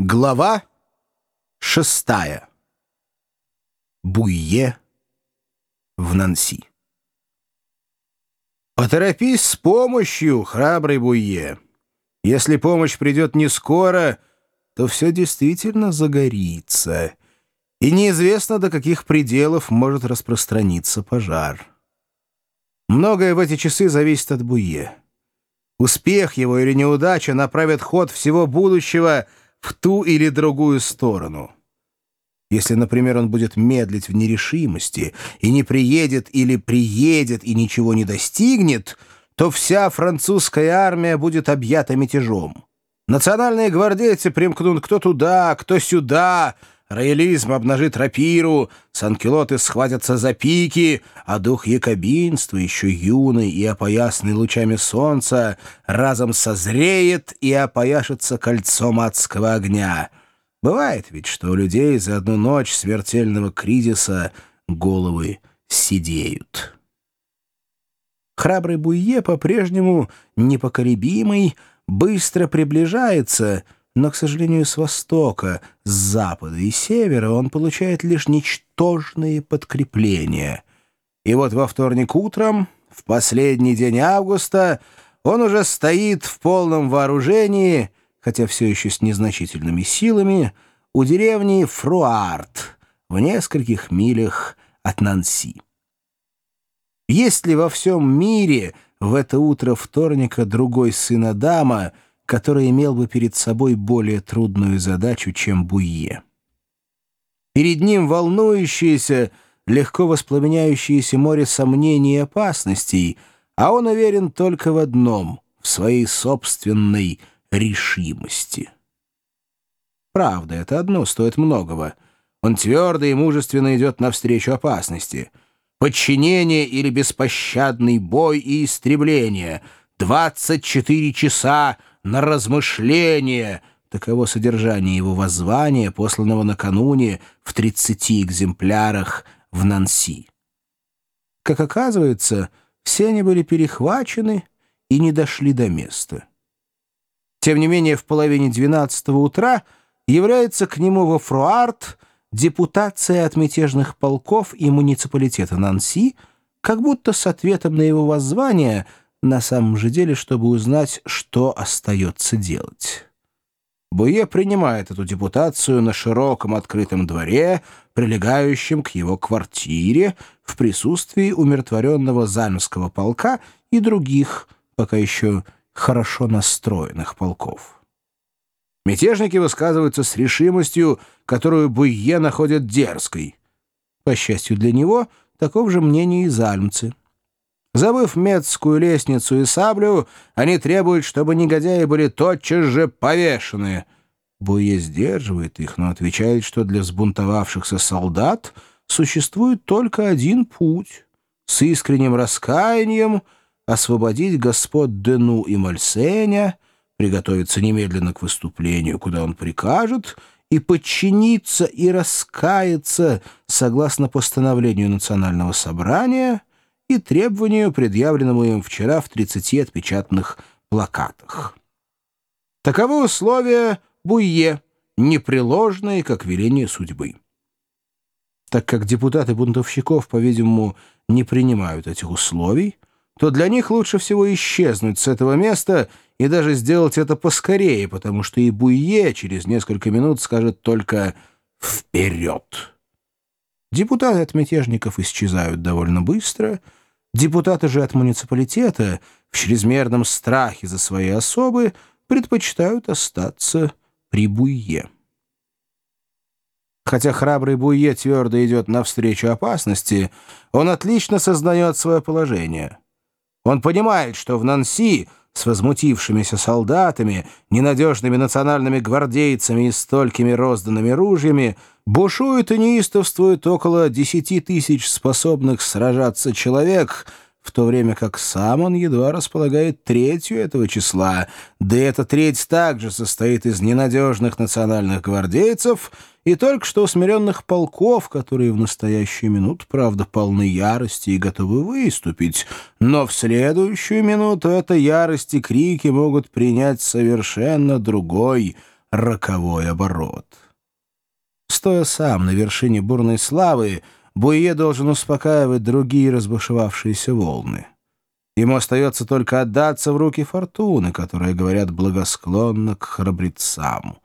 Глава шестая. Буйе в Нанси. Поторопись с помощью, храбрый Буйе. Если помощь придет не скоро, то все действительно загорится, и неизвестно, до каких пределов может распространиться пожар. Многое в эти часы зависит от Буйе. Успех его или неудача направят ход всего будущего — в ту или другую сторону. Если, например, он будет медлить в нерешимости и не приедет или приедет и ничего не достигнет, то вся французская армия будет объята мятежом. Национальные гвардейцы примкнут кто туда, кто сюда, роялизм обнажит рапиру, санкелоты схватятся за пики, а дух якобинства, еще юный и опоясанный лучами солнца, разом созреет и опояшется кольцом адского огня. Бывает ведь, что у людей за одну ночь смертельного кризиса головы сидеют. Храбрый Буйе по-прежнему непоколебимый, быстро приближается — но, к сожалению, с востока, с запада и севера он получает лишь ничтожные подкрепления. И вот во вторник утром, в последний день августа, он уже стоит в полном вооружении, хотя все еще с незначительными силами, у деревни Фруарт, в нескольких милях от Нанси. Есть ли во всем мире в это утро вторника другой сын Адама — который имел бы перед собой более трудную задачу, чем Буйе. Перед ним волнующееся, легко воспламеняющееся море сомнений и опасностей, а он уверен только в одном — в своей собственной решимости. Правда, это одно стоит многого. Он твердо и мужественно идет навстречу опасности. Подчинение или беспощадный бой и истребление. 24 часа на размышление. Таково содержание его воззвания, посланного накануне в 30 экземплярах в Нанси. Как оказывается, все они были перехвачены и не дошли до места. Тем не менее, в половине 12 утра является к нему во Фруарт депутация от мятежных полков и муниципалитета Нанси, как будто с ответом на его воззвание — на самом же деле, чтобы узнать, что остается делать. Буе принимает эту депутацию на широком открытом дворе, прилегающем к его квартире, в присутствии умиротворенного зальмского полка и других, пока еще хорошо настроенных полков. Мятежники высказываются с решимостью, которую Буе находят дерзкой. По счастью для него, таков же мнение и зальмцы. Забыв метскую лестницу и саблю, они требуют, чтобы негодяи были тотчас же повешены. Буе сдерживает их, но отвечает, что для взбунтовавшихся солдат существует только один путь — с искренним раскаянием освободить господ Дену и Мальсеня, приготовиться немедленно к выступлению, куда он прикажет, и подчиниться и раскаяться согласно постановлению Национального собрания — и требованию, предъявленному им вчера в 30 отпечатанных плакатах. Таковы условия Буйе, непреложные, как веление судьбы. Так как депутаты бунтовщиков, по-видимому, не принимают этих условий, то для них лучше всего исчезнуть с этого места и даже сделать это поскорее, потому что и Буйе через несколько минут скажет только «вперед». Депутаты от мятежников исчезают довольно быстро — Депутаты же от муниципалитета в чрезмерном страхе за свои особы предпочитают остаться при Буйе. Хотя храбрый Буйе твердо идет навстречу опасности, он отлично сознает свое положение. Он понимает, что в Нанси с возмутившимися солдатами, ненадежными национальными гвардейцами и столькими розданными ружьями бушует и неистовствует около десяти тысяч способных сражаться человек — в то время как сам он едва располагает третью этого числа, да и эта треть также состоит из ненадежных национальных гвардейцев и только что усмиренных полков, которые в настоящую минуту, правда, полны ярости и готовы выступить, но в следующую минуту эта ярость и крики могут принять совершенно другой, роковой оборот. Стоя сам на вершине бурной славы, Буе должен успокаивать другие разбушевавшиеся волны. Ему остается только отдаться в руки фортуны, которые говорят благосклонно к храбрецам.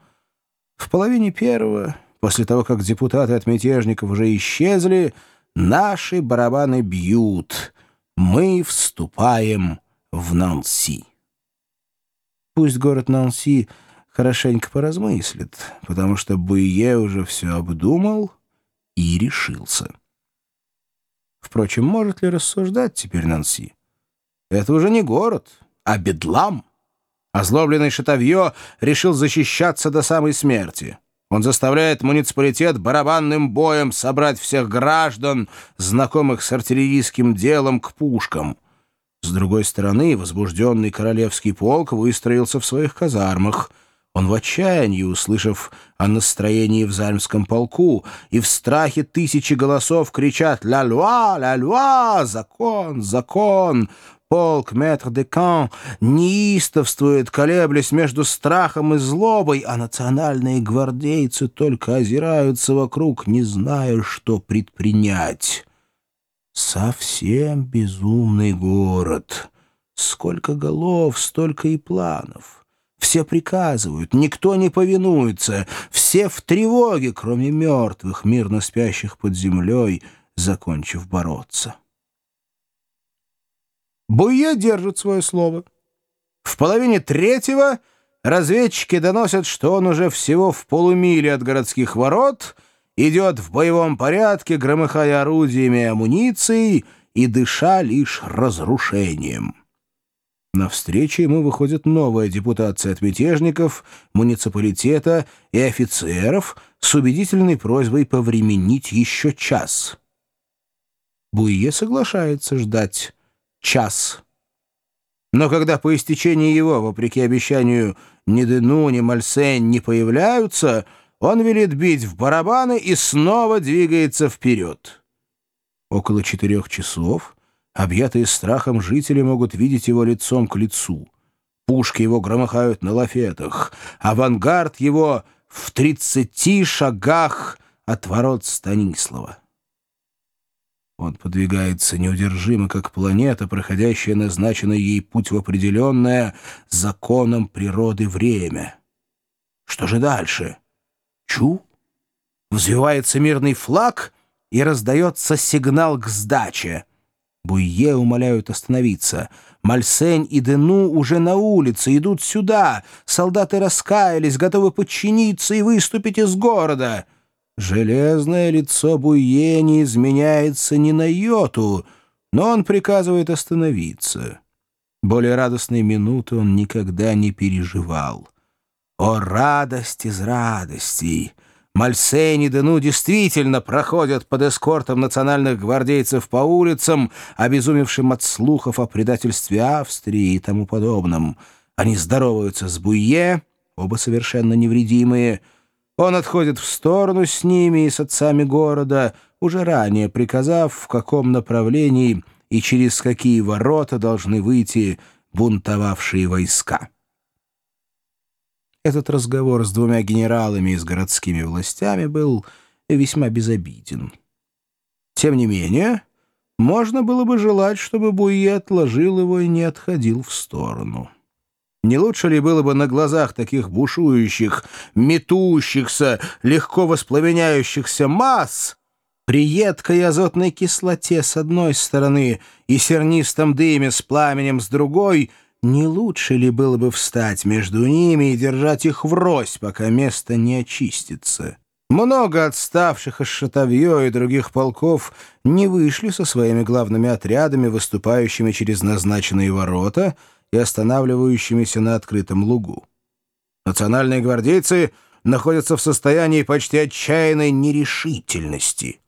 В половине первого, после того, как депутаты от мятежников уже исчезли, наши барабаны бьют. Мы вступаем в Нанси. Пусть город Нанси хорошенько поразмыслит, потому что Буе уже все обдумал и решился. Впрочем, может ли рассуждать теперь Нанси? Это уже не город, а бедлам. Озлобленный Шатовье решил защищаться до самой смерти. Он заставляет муниципалитет барабанным боем собрать всех граждан, знакомых с артиллерийским делом, к пушкам. С другой стороны, возбужденный королевский полк выстроился в своих казармах. Он в отчаянии, услышав о настроении в Зальмском полку, и в страхе тысячи голосов кричат «Ля-луа! Ля-луа! Закон! Закон!» Полк метр де Кан неистовствует, колеблясь между страхом и злобой, а национальные гвардейцы только озираются вокруг, не зная, что предпринять. Совсем безумный город. Сколько голов, столько и планов. Все приказывают, никто не повинуется, все в тревоге, кроме мертвых, мирно спящих под землей, закончив бороться. Буе держит свое слово. В половине третьего разведчики доносят, что он уже всего в полумиле от городских ворот — идет в боевом порядке, громыхая орудиями и амуницией и дыша лишь разрушением. На встречу ему выходит новая депутация от мятежников, муниципалитета и офицеров с убедительной просьбой повременить еще час. Буе соглашается ждать час. Но когда по истечении его, вопреки обещанию, ни Дену, ни Мальсень не появляются — он велит бить в барабаны и снова двигается вперед. Около четырех часов объятые страхом жители могут видеть его лицом к лицу. Пушки его громыхают на лафетах, авангард его в тридцати шагах от ворот Станислава. Он подвигается неудержимо, как планета, проходящая назначенный ей путь в определенное законом природы время. Что же дальше? Чу! Взвивается мирный флаг, и раздается сигнал к сдаче. Буйе умоляют остановиться. Мальсень и Дену уже на улице, идут сюда. Солдаты раскаялись, готовы подчиниться и выступить из города. Железное лицо Буйе не изменяется ни на йоту, но он приказывает остановиться. Более радостной минуты он никогда не переживал. О, радость из радостей! Мальсейн и Дену действительно проходят под эскортом национальных гвардейцев по улицам, обезумевшим от слухов о предательстве Австрии и тому подобном. Они здороваются с Буйе, оба совершенно невредимые. Он отходит в сторону с ними и с отцами города, уже ранее приказав, в каком направлении и через какие ворота должны выйти бунтовавшие войска. Этот разговор с двумя генералами и с городскими властями был весьма безобиден. Тем не менее, можно было бы желать, чтобы Буе отложил его и не отходил в сторону. Не лучше ли было бы на глазах таких бушующих, метущихся, легко воспламеняющихся масс при едкой азотной кислоте с одной стороны и сернистом дыме с пламенем с другой — не лучше ли было бы встать между ними и держать их врозь, пока место не очистится? Много отставших из Шатовье и других полков не вышли со своими главными отрядами, выступающими через назначенные ворота и останавливающимися на открытом лугу. Национальные гвардейцы находятся в состоянии почти отчаянной нерешительности —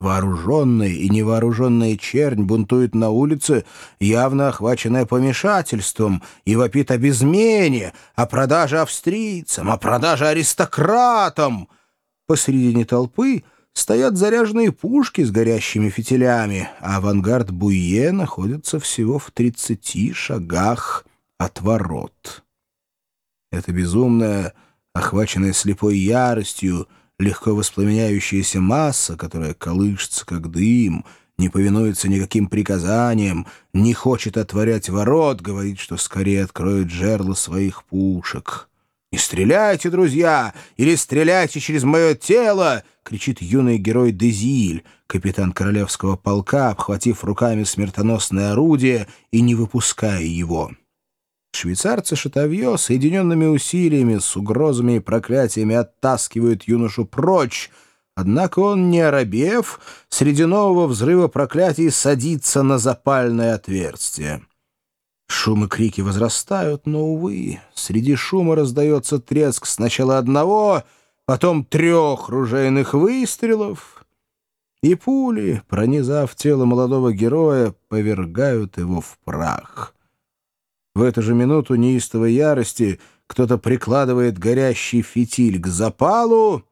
Вооруженная и невооруженная чернь бунтует на улице, явно охваченная помешательством, и вопит об измене, о продаже австрийцам, о продаже аристократам. Посредине толпы стоят заряженные пушки с горящими фитилями, а авангард Буе находится всего в тридцати шагах от ворот. Это безумная охваченная слепой яростью, легко воспламеняющаяся масса, которая колышется, как дым, не повинуется никаким приказаниям, не хочет отворять ворот, говорит, что скорее откроет жерло своих пушек. «Не стреляйте, друзья! Или стреляйте через мое тело!» — кричит юный герой Дезиль, капитан королевского полка, обхватив руками смертоносное орудие и не выпуская его. Швейцарцы Шатовье соединенными усилиями с угрозами и проклятиями оттаскивают юношу прочь, однако он, не оробев, среди нового взрыва проклятий садится на запальное отверстие. Шум и крики возрастают, но, увы, среди шума раздается треск сначала одного, потом трех ружейных выстрелов, и пули, пронизав тело молодого героя, повергают его в прах. В эту же минуту неистовой ярости кто-то прикладывает горящий фитиль к запалу,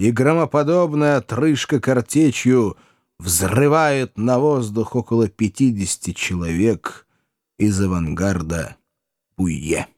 и громоподобная отрыжка картечью взрывает на воздух около пятидесяти человек — из авангарда Буйе.